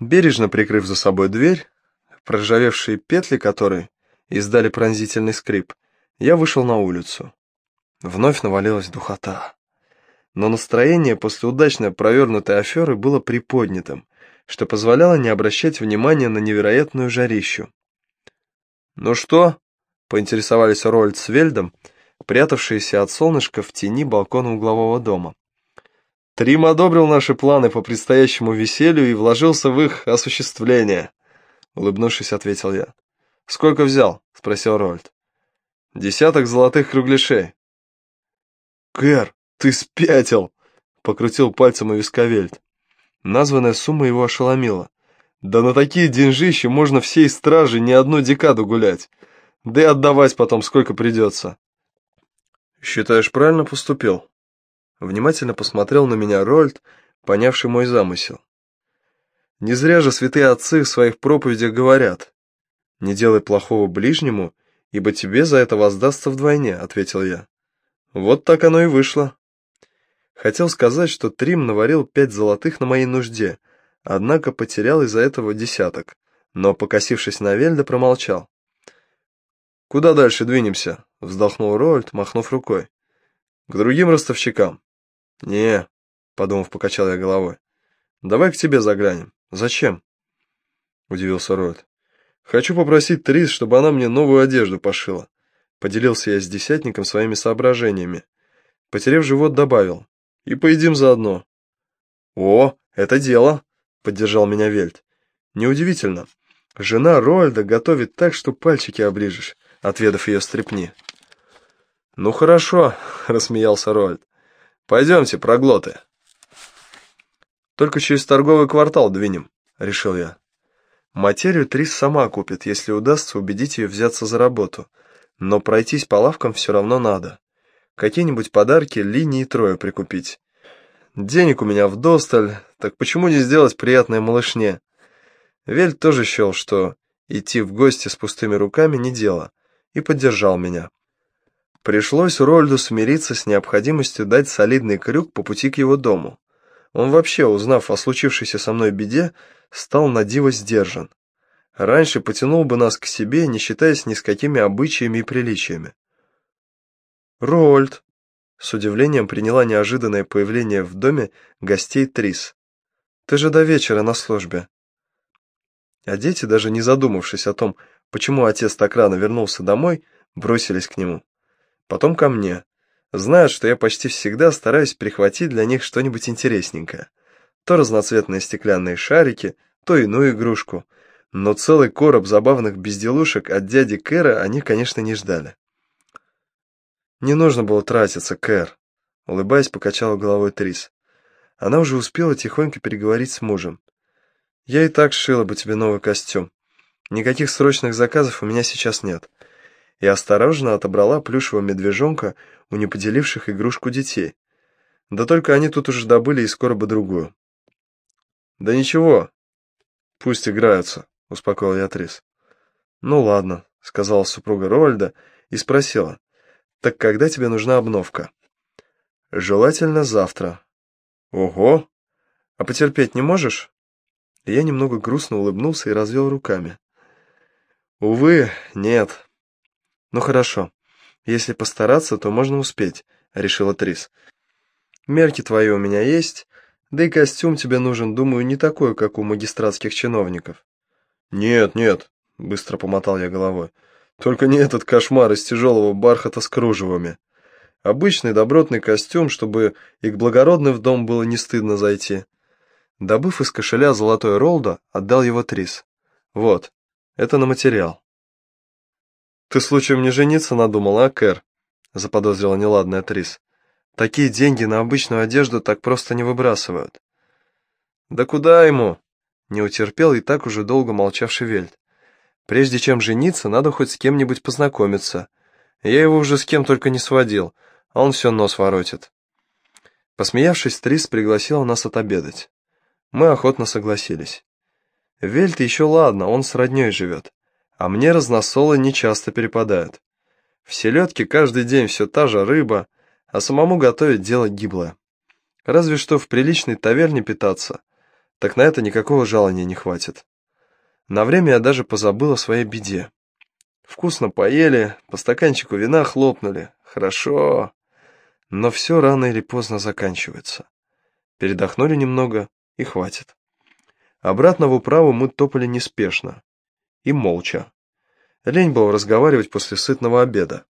Бережно прикрыв за собой дверь, проржавевшие петли которой издали пронзительный скрип, я вышел на улицу. Вновь навалилась духота. Но настроение после удачно провернутой аферы было приподнятым, что позволяло не обращать внимания на невероятную жарищу. «Ну что?» — поинтересовались Рольд с Вельдом, прятавшиеся от солнышка в тени балкона углового дома. Трим одобрил наши планы по предстоящему веселью и вложился в их осуществление. Улыбнувшись, ответил я. «Сколько взял?» — спросил Рольд. «Десяток золотых кругляшей». «Кэр, ты спятил!» — покрутил пальцем у виска Вельд. Названная сумма его ошеломила. «Да на такие деньжища можно всей стражи не одну декаду гулять. Да и отдавать потом сколько придется». «Считаешь, правильно поступил?» Внимательно посмотрел на меня Рольд, понявший мой замысел. Не зря же святые отцы в своих проповедях говорят «Не делай плохого ближнему, ибо тебе за это воздастся вдвойне», — ответил я. Вот так оно и вышло. Хотел сказать, что Трим наварил пять золотых на моей нужде, однако потерял из-за этого десяток, но, покосившись на Вельда, промолчал. «Куда дальше двинемся?» — вздохнул Рольд, махнув рукой. «К другим ростовщикам. «Не», — подумав, покачал я головой. «Давай к тебе заглянем. Зачем?» — удивился Ройд. «Хочу попросить Трис, чтобы она мне новую одежду пошила». Поделился я с десятником своими соображениями. Потерев живот, добавил. «И поедим заодно». «О, это дело!» — поддержал меня Вельт. «Неудивительно. Жена Роальда готовит так, что пальчики оближешь, отведав ее стрепни». «Ну хорошо», — рассмеялся Роальд. Пойдемте, проглоты. Только через торговый квартал двинем, решил я. Материю Трис сама купит, если удастся убедить ее взяться за работу. Но пройтись по лавкам все равно надо. Какие-нибудь подарки линии трое прикупить. Денег у меня вдосталь, так почему не сделать приятное малышне? Вель тоже счел, что идти в гости с пустыми руками не дело, и поддержал меня. Пришлось Рольду смириться с необходимостью дать солидный крюк по пути к его дому. Он вообще, узнав о случившейся со мной беде, стал на диво сдержан. Раньше потянул бы нас к себе, не считаясь ни с какими обычаями и приличиями. «Рольд!» — с удивлением приняла неожиданное появление в доме гостей Трис. «Ты же до вечера на службе». А дети, даже не задумавшись о том, почему отец так рано вернулся домой, бросились к нему потом ко мне. Знают, что я почти всегда стараюсь прихватить для них что-нибудь интересненькое. То разноцветные стеклянные шарики, то иную игрушку. Но целый короб забавных безделушек от дяди Кэра они, конечно, не ждали. «Не нужно было тратиться, Кэр», — улыбаясь, покачала головой Трис. Она уже успела тихонько переговорить с мужем. «Я и так сшила бы тебе новый костюм. Никаких срочных заказов у меня сейчас нет и осторожно отобрала плюшевого медвежонка у неподеливших игрушку детей. Да только они тут уже добыли из короба другую. «Да ничего, пусть играются», — успокоил я Трис. «Ну ладно», — сказала супруга Ровальда и спросила, «Так когда тебе нужна обновка?» «Желательно завтра». «Ого! А потерпеть не можешь?» Я немного грустно улыбнулся и развел руками. «Увы, нет. «Ну хорошо. Если постараться, то можно успеть», — решила Трис. «Мерки твои у меня есть, да и костюм тебе нужен, думаю, не такой, как у магистратских чиновников». «Нет, нет», — быстро помотал я головой. «Только не этот кошмар из тяжелого бархата с кружевами. Обычный добротный костюм, чтобы и к благородным в дом было не стыдно зайти». Добыв из кошеля золотой ролдо, отдал его Трис. «Вот, это на материал». «Ты случаем не жениться надумала, а, Кэр?» — заподозрила неладная Трис. «Такие деньги на обычную одежду так просто не выбрасывают». «Да куда ему?» — не утерпел и так уже долго молчавший Вельт. «Прежде чем жениться, надо хоть с кем-нибудь познакомиться. Я его уже с кем только не сводил, а он все нос воротит». Посмеявшись, Трис пригласила нас отобедать. Мы охотно согласились. Вельт еще ладно, он с родней живет а мне разносолы нечасто перепадают. В селедке каждый день все та же рыба, а самому готовить дело гиблое. Разве что в приличной таверне питаться. так на это никакого жалования не хватит. На время я даже позабыл о своей беде. Вкусно поели, по стаканчику вина хлопнули. Хорошо. Но все рано или поздно заканчивается. Передохнули немного, и хватит. Обратно в управу мы топали неспешно. И молча. Лень было разговаривать после сытного обеда.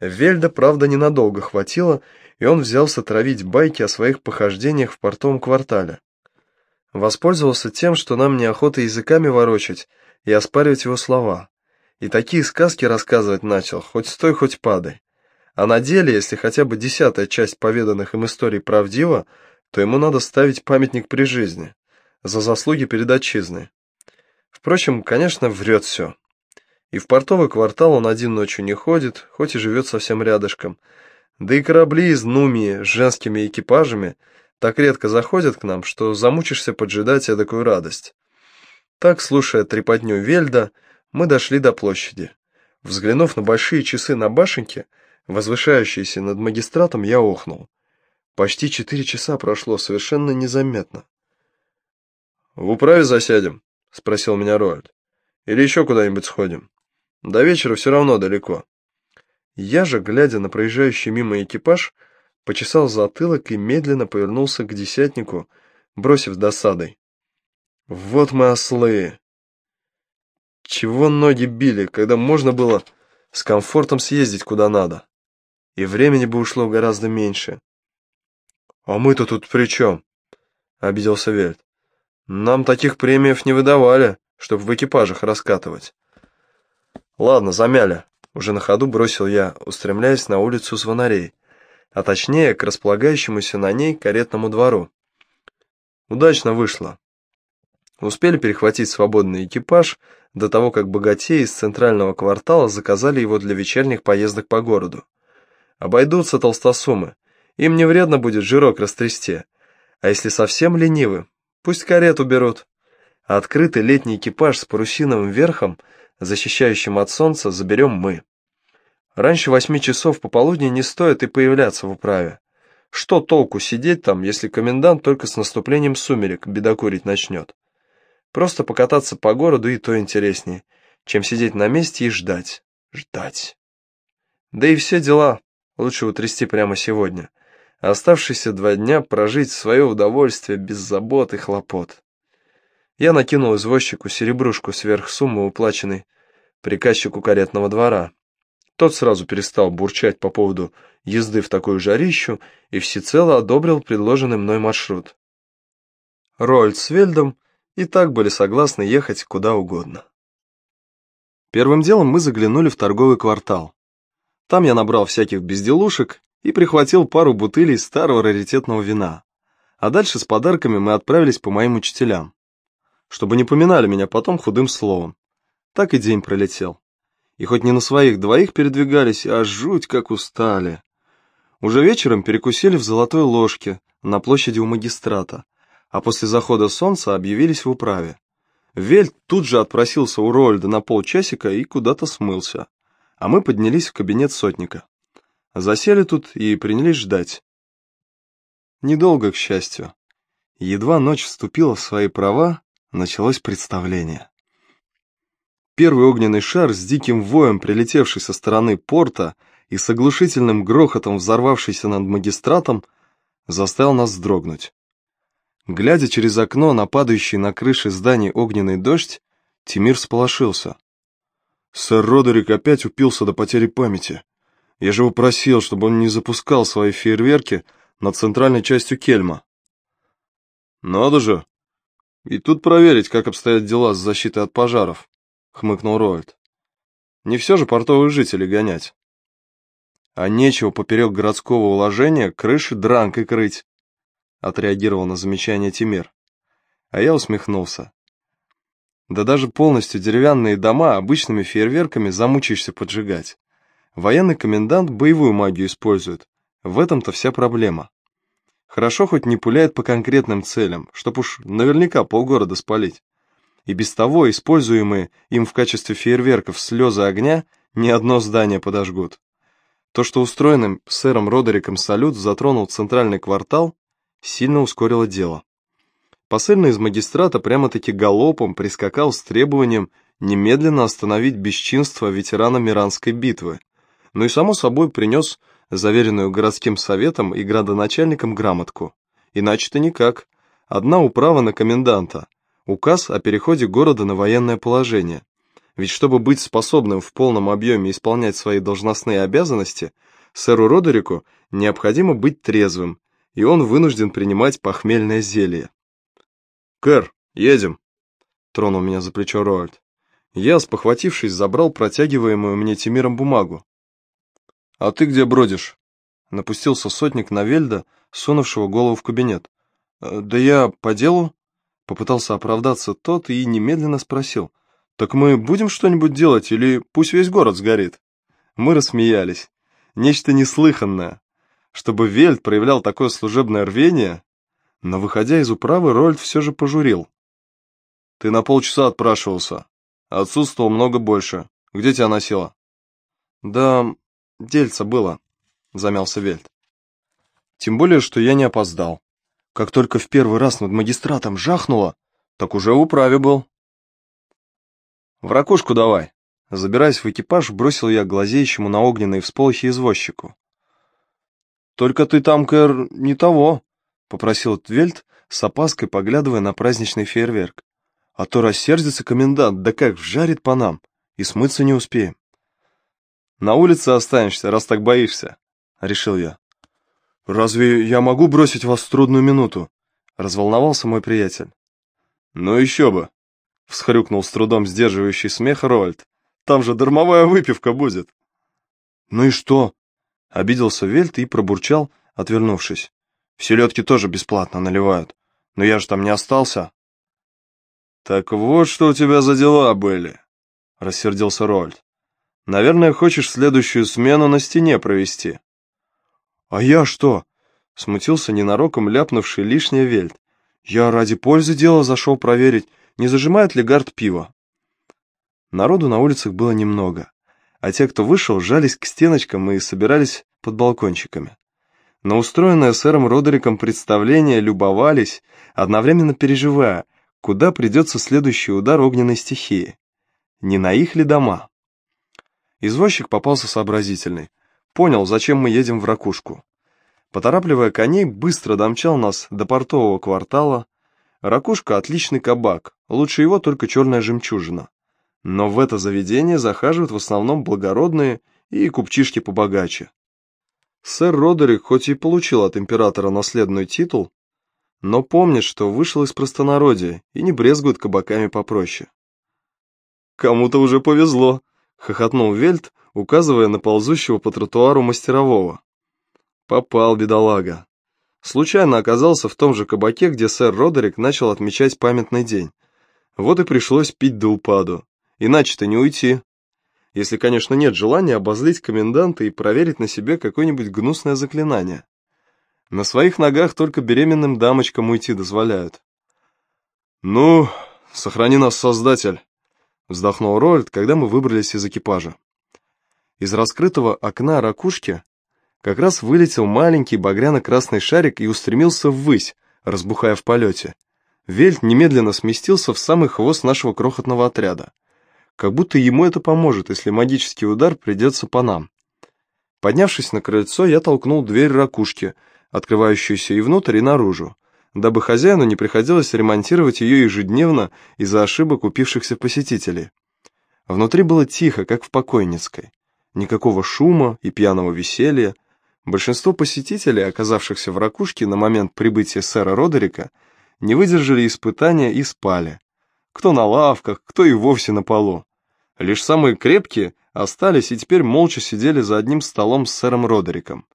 Вельда, правда, ненадолго хватило, и он взялся травить байки о своих похождениях в портовом квартале. Воспользовался тем, что нам неохота языками ворочать и оспаривать его слова. И такие сказки рассказывать начал, хоть стой, хоть падай. А на деле, если хотя бы десятая часть поведанных им историй правдива, то ему надо ставить памятник при жизни, за заслуги перед отчизной. Впрочем, конечно, врет все. И в портовый квартал он один ночью не ходит, хоть и живет совсем рядышком. Да и корабли из Нумии с женскими экипажами так редко заходят к нам, что замучишься поджидать эдакую радость. Так, слушая трепотню Вельда, мы дошли до площади. Взглянув на большие часы на башенке, возвышающиеся над магистратом, я охнул. Почти четыре часа прошло совершенно незаметно. «В управе засядем?» — спросил меня Роальд. «Или еще куда-нибудь сходим? До вечера все равно далеко». Я же, глядя на проезжающий мимо экипаж, почесал затылок и медленно повернулся к десятнику, бросив досадой. «Вот мы ослы!» Чего ноги били, когда можно было с комфортом съездить куда надо? И времени бы ушло гораздо меньше. «А мы-то тут при чем?» — обиделся Вельт. «Нам таких премиев не выдавали, чтобы в экипажах раскатывать». «Ладно, замяли», — уже на ходу бросил я, устремляясь на улицу звонарей, а точнее к располагающемуся на ней каретному двору. Удачно вышло. Успели перехватить свободный экипаж до того, как богатеи из центрального квартала заказали его для вечерних поездок по городу. Обойдутся толстосумы, им не вредно будет жирок растрясти. А если совсем ленивы, пусть карету берут. Открытый летний экипаж с парусиновым верхом, защищающим от солнца, заберем мы. Раньше восьми часов пополудни не стоит и появляться в управе. Что толку сидеть там, если комендант только с наступлением сумерек бедокурить начнет? Просто покататься по городу и то интереснее, чем сидеть на месте и ждать. Ждать. Да и все дела лучше утрясти прямо сегодня оставшиеся два дня прожить свое удовольствие без забот и хлопот. Я накинул извозчику серебрушку сверх суммы, уплаченной приказчику каретного двора. Тот сразу перестал бурчать по поводу езды в такую жарищу и всецело одобрил предложенный мной маршрут. Рольд с Вельдом и так были согласны ехать куда угодно. Первым делом мы заглянули в торговый квартал. Там я набрал всяких безделушек и прихватил пару бутылей старого раритетного вина. А дальше с подарками мы отправились по моим учителям, чтобы не поминали меня потом худым словом. Так и день пролетел. И хоть не на своих двоих передвигались, а жуть как устали. Уже вечером перекусили в золотой ложке на площади у магистрата, а после захода солнца объявились в управе. Вельт тут же отпросился у Рольда на полчасика и куда-то смылся, а мы поднялись в кабинет сотника. Засели тут и принялись ждать. Недолго, к счастью. Едва ночь вступила в свои права, началось представление. Первый огненный шар с диким воем, прилетевший со стороны порта и с оглушительным грохотом взорвавшийся над магистратом, заставил нас вздрогнуть. Глядя через окно на падающий на крыше зданий огненный дождь, Тимир сполошился. Сэр Родерик опять упился до потери памяти. Я же его просил, чтобы он не запускал свои фейерверки над центральной частью Кельма. Надо же. И тут проверить, как обстоят дела с защитой от пожаров, хмыкнул Роальд. Не все же портовых жителей гонять. А нечего поперек городского уложения крыши дранкой крыть, отреагировал на замечание Тимир. А я усмехнулся. Да даже полностью деревянные дома обычными фейерверками замучаешься поджигать. Военный комендант боевую магию использует. В этом-то вся проблема. Хорошо хоть не пуляет по конкретным целям, чтоб уж наверняка полгорода спалить. И без того используемые им в качестве фейерверков слезы огня ни одно здание подожгут. То, что устроенным сэром Родериком салют затронул центральный квартал, сильно ускорило дело. Посыльный из магистрата прямо-таки галопом прискакал с требованием немедленно остановить бесчинство ветерана Миранской битвы, ну и, само собой, принес заверенную городским советом и градоначальником грамотку. Иначе-то никак. Одна управа на коменданта, указ о переходе города на военное положение. Ведь чтобы быть способным в полном объеме исполнять свои должностные обязанности, сэру Родерику необходимо быть трезвым, и он вынужден принимать похмельное зелье. «Кэр, едем!» — тронул меня за плечо Роальд. Я, спохватившись, забрал протягиваемую мне Тимиром бумагу. «А ты где бродишь?» — напустился сотник на Вельда, сунувшего голову в кабинет. «Э, «Да я по делу?» — попытался оправдаться тот и немедленно спросил. «Так мы будем что-нибудь делать или пусть весь город сгорит?» Мы рассмеялись. Нечто неслыханное. Чтобы Вельд проявлял такое служебное рвение, но, выходя из управы, Рольд все же пожурил. «Ты на полчаса отпрашивался. Отсутствовал много больше. Где тебя носило?» «Да, дельца было», — замялся Вельд. «Тем более, что я не опоздал. Как только в первый раз над магистратом жахнуло, так уже в управе был». «В ракушку давай», Забираясь в экипаж, бросил я глазеющему на огненные всполохи извозчику. «Только ты там, Кэр, не того», — попросил Твельт, с опаской поглядывая на праздничный фейерверк. «А то рассердится комендант, да как вжарит по нам, и смыться не успеем». «На улице останешься, раз так боишься», — решил я. «Разве я могу бросить вас в трудную минуту?» — разволновался мой приятель. «Ну еще бы», — всхрюкнул с трудом сдерживающий смех Роальд. Там же дармовая выпивка будет. Ну и что? Обиделся Вельт и пробурчал, отвернувшись. В селедке тоже бесплатно наливают. Но я же там не остался. Так вот, что у тебя за дела были, рассердился Рольд. Наверное, хочешь следующую смену на стене провести. А я что? Смутился ненароком ляпнувший лишнее Вельт. Я ради пользы дела зашел проверить, не зажимает ли гард пива. Народу на улицах было немного, а те, кто вышел, жались к стеночкам и собирались под балкончиками. На устроенное сэром Родериком представление любовались, одновременно переживая, куда придется следующий удар огненной стихии. Не на их ли дома? Извозчик попался сообразительный. Понял, зачем мы едем в ракушку. Поторапливая коней, быстро домчал нас до портового квартала. Ракушка — отличный кабак, лучше его только черная жемчужина. Но в это заведение захаживают в основном благородные и купчишки побогаче. Сэр Родерик хоть и получил от императора наследный титул, но помнит, что вышел из простонародья и не брезгует кабаками попроще. «Кому-то уже повезло», — хохотнул Вельт, указывая на ползущего по тротуару мастерового. Попал, бедолага. Случайно оказался в том же кабаке, где сэр Родерик начал отмечать памятный день. Вот и пришлось пить до упаду. Иначе-то не уйти. Если, конечно, нет желания обозлить коменданта и проверить на себе какое-нибудь гнусное заклинание. На своих ногах только беременным дамочкам уйти дозволяют. «Ну, сохрани нас, Создатель!» Вздохнул Рольд, когда мы выбрались из экипажа. Из раскрытого окна ракушки как раз вылетел маленький багряно-красный шарик и устремился ввысь, разбухая в полете. Вельт немедленно сместился в самый хвост нашего крохотного отряда как будто ему это поможет, если магический удар придется по нам. Поднявшись на крыльцо, я толкнул дверь ракушки, открывающуюся и внутрь, и наружу, дабы хозяину не приходилось ремонтировать ее ежедневно из-за ошибок купившихся посетителей. Внутри было тихо, как в покойницкой. Никакого шума и пьяного веселья. Большинство посетителей, оказавшихся в ракушке на момент прибытия сэра Родерика, не выдержали испытания и спали, кто на лавках, кто и вовсе на полу. Лишь самые крепкие остались и теперь молча сидели за одним столом с сэром Родериком.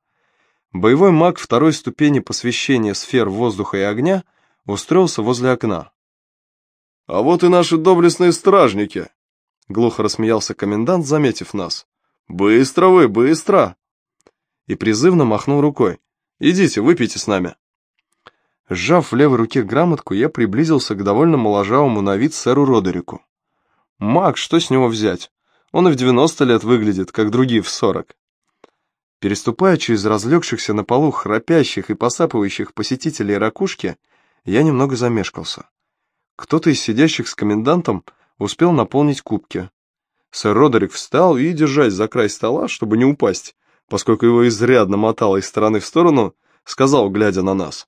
Боевой маг второй ступени посвящения сфер воздуха и огня устроился возле окна. «А вот и наши доблестные стражники!» Глухо рассмеялся комендант, заметив нас. «Быстро вы, быстро!» И призывно махнул рукой. «Идите, выпейте с нами!» Сжав в левой руке грамотку, я приблизился к довольно моложавому на вид сэру Родерику. Маг, что с него взять? Он и в 90 лет выглядит, как другие в 40. Переступая через разлегшихся на полу храпящих и посапывающих посетителей ракушки, Я немного замешкался. Кто-то из сидящих с комендантом успел наполнить кубки. Сэр Родерик встал и, держась за край стола, чтобы не упасть, поскольку его изрядно мотало из стороны в сторону, сказал, глядя на нас.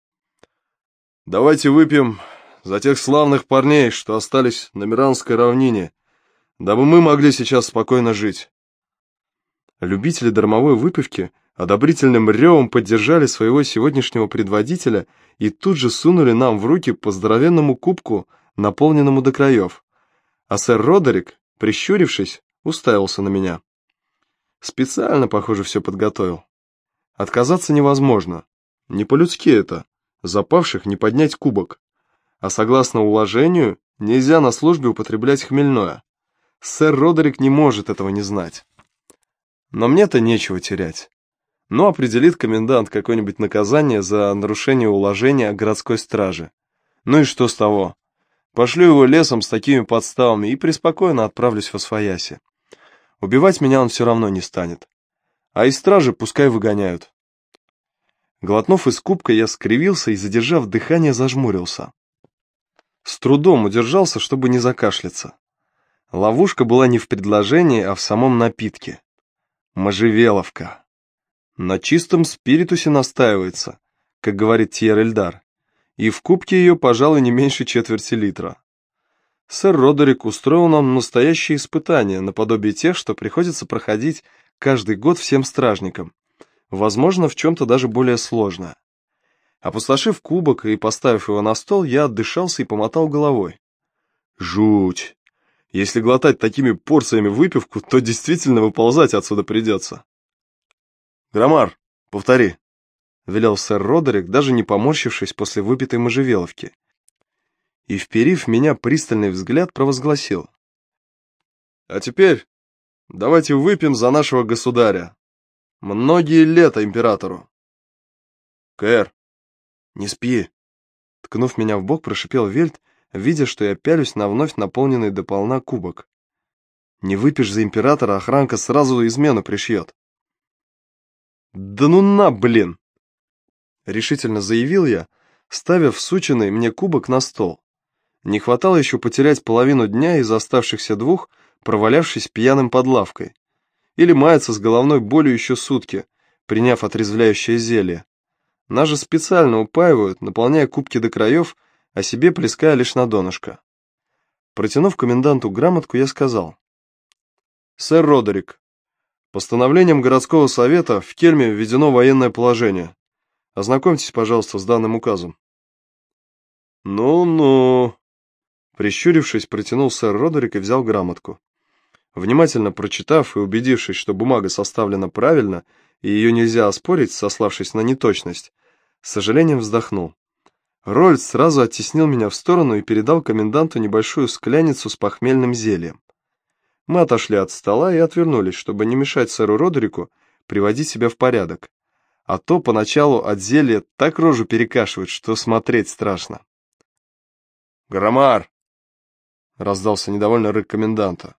«Давайте выпьем за тех славных парней, что остались на Миранской равнине, дабы мы могли сейчас спокойно жить». Любители дармовой выпивки одобрительным ревом поддержали своего сегодняшнего предводителя и тут же сунули нам в руки по здоровенному кубку, наполненному до краев. А сэр Родерик, прищурившись, уставился на меня. Специально, похоже, все подготовил. Отказаться невозможно. Не по-людски это. Запавших не поднять кубок. А согласно уложению, нельзя на службе употреблять хмельное. Сэр Родерик не может этого не знать. Но мне-то нечего терять. Ну, определит комендант какое-нибудь наказание за нарушение уложения городской страже. Ну и что с того? Пошлю его лесом с такими подставами и преспокойно отправлюсь в Освояси. Убивать меня он все равно не станет. А из стражи пускай выгоняют. Глотнув из кубка, я скривился и, задержав дыхание, зажмурился. С трудом удержался, чтобы не закашляться. Ловушка была не в предложении, а в самом напитке. Можжевеловка. На чистом спиритусе настаивается, как говорит Тьер Эльдар, и в кубке ее, пожалуй, не меньше четверти литра. Сэр Родерик устроил нам настоящее испытание, наподобие тех, что приходится проходить каждый год всем стражникам. Возможно, в чем-то даже более сложное. Опустошив кубок и поставив его на стол, я отдышался и помотал головой. Жуть! Если глотать такими порциями выпивку, то действительно выползать отсюда придется. «Громар, повтори», — велел сэр Родерик, даже не поморщившись после выпитой можжевеловки. И, вперив меня пристальный взгляд, провозгласил. «А теперь давайте выпьем за нашего государя. Многие лета императору». «Кэр, не спи», — ткнув меня в бок, прошипел Вельт, видя, что я пялюсь на вновь наполненный до полна кубок. Не выпьешь за императора, охранка сразу измену пришьет. «Да ну на, блин!» Решительно заявил я, ставя всученный мне кубок на стол. Не хватало еще потерять половину дня из оставшихся двух, провалявшись пьяным под лавкой. Или маяться с головной болью еще сутки, приняв отрезвляющее зелье. Нас же специально упаивают, наполняя кубки до краев, а себе плеская лишь на донышко. Протянув коменданту грамотку, я сказал. «Сэр Родерик, постановлением городского совета в Кельме введено военное положение. Ознакомьтесь, пожалуйста, с данным указом». «Ну-ну», прищурившись, протянул сэр Родерик и взял грамотку. Внимательно прочитав и убедившись, что бумага составлена правильно и ее нельзя оспорить, сославшись на неточность, с сожалением вздохнул. Рольд сразу оттеснил меня в сторону и передал коменданту небольшую скляницу с похмельным зельем. Мы отошли от стола и отвернулись, чтобы не мешать сэру Родерику приводить себя в порядок. А то поначалу от зелья так рожу перекашивает, что смотреть страшно. «Громар!» — раздался недовольно рык коменданта.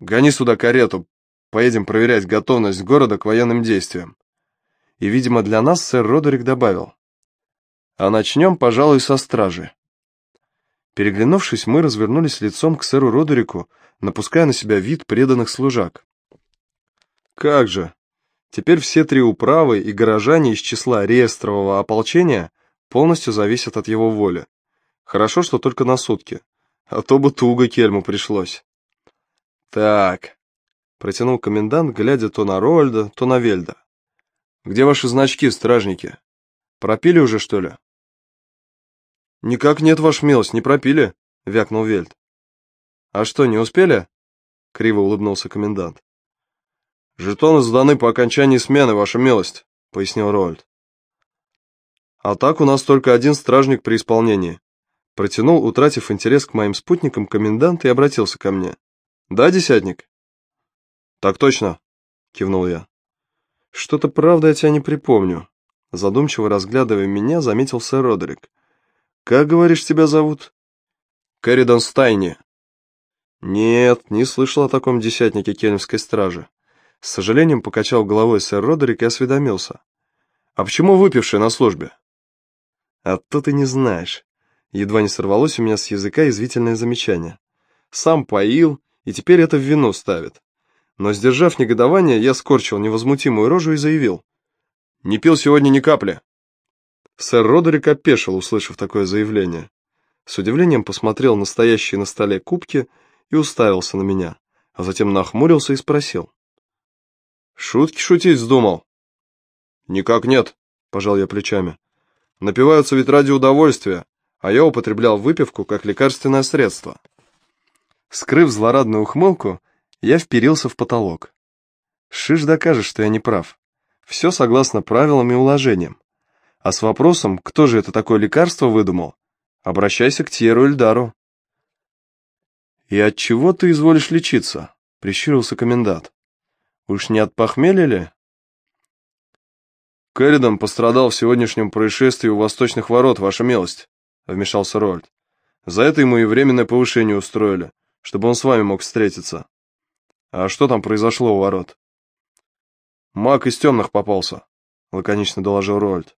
«Гони сюда карету, поедем проверять готовность города к военным действиям». И, видимо, для нас сэр Родерик добавил. А начнем, пожалуй, со стражи. Переглянувшись, мы развернулись лицом к сэру Родерику, напуская на себя вид преданных служак. Как же! Теперь все три управы и горожане из числа реестрового ополчения полностью зависят от его воли. Хорошо, что только на сутки, а то бы туго Кельму пришлось. Так, протянул комендант, глядя то на Роальда, то на Вельда. Где ваши значки, стражники? Пропили уже, что ли? «Никак нет, ваш милость, не пропили», — вякнул Вельт. «А что, не успели?» — криво улыбнулся комендант. «Жетоны сданы по окончании смены, ваша милость», — пояснил Роальд. «А так у нас только один стражник при исполнении», — протянул, утратив интерес к моим спутникам, комендант и обратился ко мне. «Да, десятник?» «Так точно», — кивнул я. «Что-то правда я тебя не припомню», — задумчиво разглядывая меня, заметил сэр Родерик. «Как, говоришь, тебя зовут?» «Керридан Стайни». «Нет, не слышал о таком десятнике кельмской стражи». С сожалением покачал головой сэр Родерик и осведомился. «А почему выпивший на службе?» «А то ты не знаешь. Едва не сорвалось у меня с языка извительное замечание. Сам поил, и теперь это в вину ставит. Но, сдержав негодование, я скорчил невозмутимую рожу и заявил. «Не пил сегодня ни капли». Сэр Родерик опешил, услышав такое заявление. С удивлением посмотрел на стоящие на столе кубки и уставился на меня, а затем нахмурился и спросил. «Шутки шутить вздумал?» «Никак нет», — пожал я плечами. «Напиваются ведь ради удовольствия, а я употреблял выпивку как лекарственное средство». Скрыв злорадную ухмылку, я вперился в потолок. Шиш докажет, что я не прав. Все согласно правилам и уложениям. А с вопросом, кто же это такое лекарство выдумал, обращайся к Тьеру Эльдару. «И от чего ты изволишь лечиться?» — прищурился комендант. «Уж не от похмелья ли?» «Кэрридон пострадал в сегодняшнем происшествии у восточных ворот, ваша милость», — вмешался Рольд. «За это ему и временное повышение устроили, чтобы он с вами мог встретиться». «А что там произошло у ворот?» «Маг из темных попался», — лаконично доложил Рольд.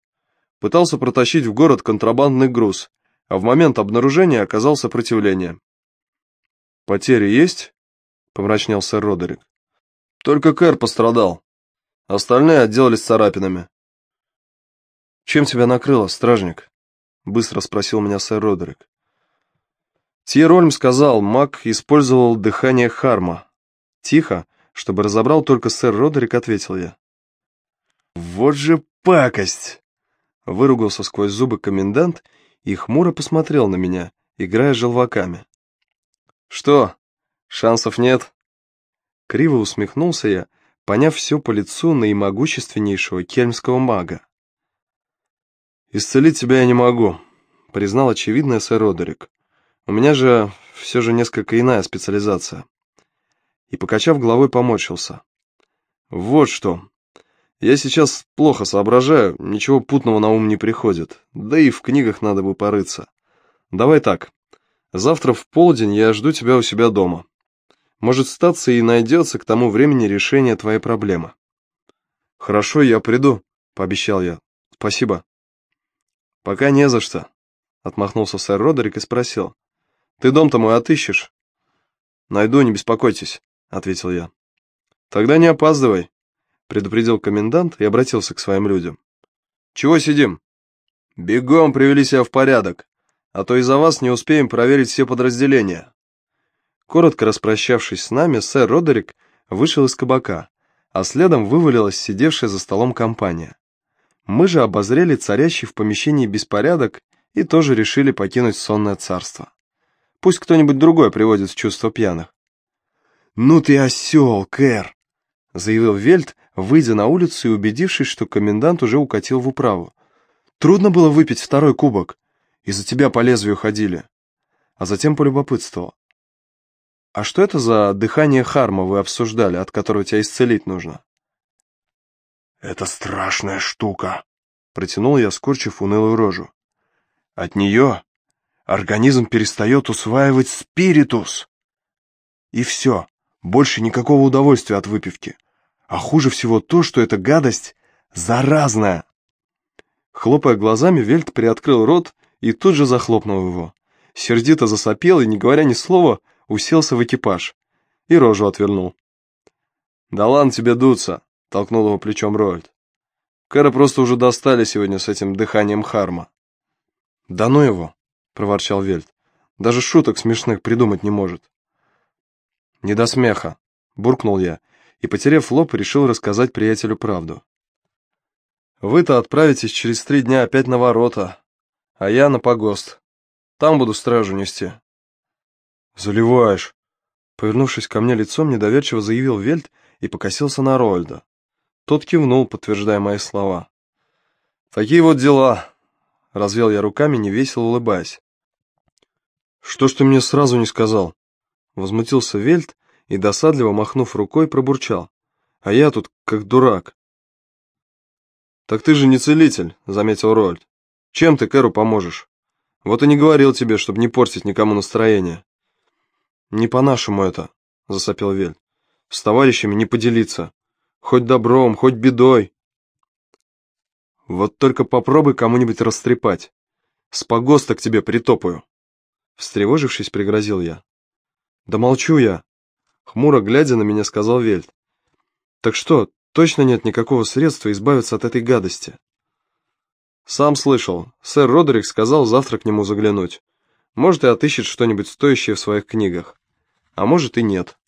«Пытался протащить в город контрабандный груз, а в момент обнаружения оказал сопротивление». «Потери есть?» — помрачнел Родерик. «Только Кэр пострадал. Остальные отделались царапинами. «Чем тебя накрыло, стражник?» — быстро спросил меня сэр Родерик. Тьерольм сказал, маг использовал дыхание Харма. Тихо, чтобы разобрал только сэр Родерик, ответил я. «Вот же пакость!» Выругался сквозь зубы комендант и хмуро посмотрел на меня, играя желваками. «Что, шансов нет?» Криво усмехнулся я, поняв все по лицу наимогущественнейшего кельмского мага. «Исцелить тебя я не могу», — признал очевидное сэр Родерик. «У меня же все же несколько иная специализация». И, покачав головой, поморщился. «Вот что. Я сейчас плохо соображаю, ничего путного на ум не приходит, да и в книгах надо бы порыться. Давай так. Завтра в полдень я жду тебя у себя дома. Может, статься и найдется к тому времени решение твоей проблемы». «Хорошо, я приду», — пообещал я. «Спасибо». «Пока не за что», — отмахнулся сэр Родерик и спросил. «Ты дом-то мой отыщешь?» «Найду, не беспокойтесь», — ответил я. «Тогда не опаздывай», — предупредил комендант и обратился к своим людям. «Чего сидим?» «Бегом привели себя в порядок, а то из-за вас не успеем проверить все подразделения». Коротко распрощавшись с нами, сэр Родерик вышел из кабака, а следом вывалилась сидевшая за столом компания. Мы же обозрели царящий в помещении беспорядок и тоже решили покинуть сонное царство. Пусть кто-нибудь другой приводит в чувство пьяных. «Ну ты осел, Кэр!» — заявил Вельт, выйдя на улицу и убедившись, что комендант уже укатил в управу. «Трудно было выпить второй кубок. Из-за тебя по лезвию ходили». А затем полюбопытствовал. «А что это за дыхание Харма вы обсуждали, от которого тебя исцелить нужно?» «Это страшная штука», — протянул я, скорчив унылую рожу. «От нее организм перестает усваивать спиритус. И все, больше никакого удовольствия от выпивки. А хуже всего то, что эта гадость заразная». Хлопая глазами, Вельт приоткрыл рот и тут же захлопнул его. Сердито засопел и, не говоря ни слова, уселся в экипаж. И рожу отвернул. «Да ладно тебе дуться», толкнул его плечом Роальд. Кэра просто уже достали сегодня с этим дыханием Харма. «Да ну его!» — проворчал Вельт. «Даже шуток смешных придумать не может». «Не до смеха!» — буркнул я и, потеряв лоб, решил рассказать приятелю правду. «Вы-то отправитесь через три дня опять на ворота, а я на погост. Там буду стражу нести». «Заливаешь!» Повернувшись ко мне лицом, недоверчиво заявил Вельт и покосился на Роальда. Тот кивнул, подтверждая мои слова. «Такие вот дела», — развел я руками, невесело улыбаясь. «Что ж ты мне сразу не сказал?» Возмутился Вельт и, досадливо махнув рукой, пробурчал. «А я тут как дурак». «Так ты же не целитель», — заметил Рольд. «Чем ты Кэру поможешь? Вот и не говорил тебе, чтобы не портить никому настроение». «Не по-нашему это», — засопел Вельт. «С товарищами не поделиться. Хоть добром, хоть бедой. Вот только попробуй кому-нибудь растрепать. С погоста к тебе притопаю. Встревожившись, пригрозил я. Да молчу я. Хмуро глядя на меня, сказал Вельт. Так что, точно нет никакого средства избавиться от этой гадости? Сам слышал. Сэр Родерик сказал завтра к нему заглянуть. Может, и отыщет что-нибудь стоящее в своих книгах. А может и нет.